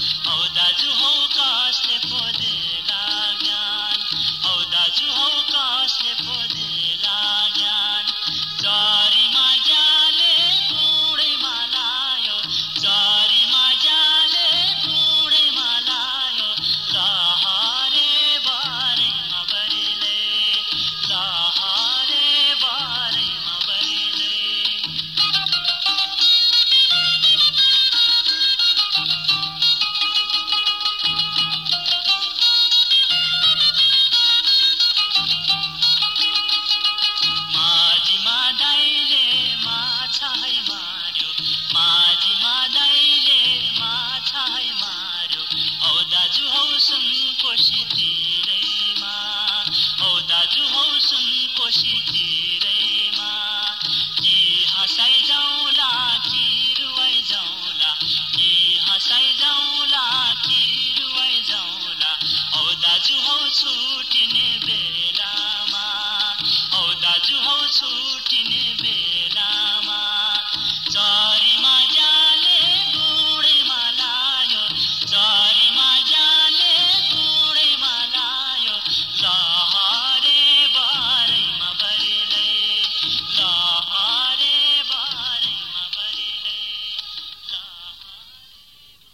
औ दाजु हौ कसले खोजेला ज्ञान सुनकोशी तिरैमा औ दाजु हौ सुन सुनकोशी तिरैमा कि हँसाइ जाउँला कि रुवाइ जाउँला कि हँसाइ जाउँला कि रुवाइ जाउँला औ दाजु हौ छुटिने बेलामा औ दाजु हौ छुटिने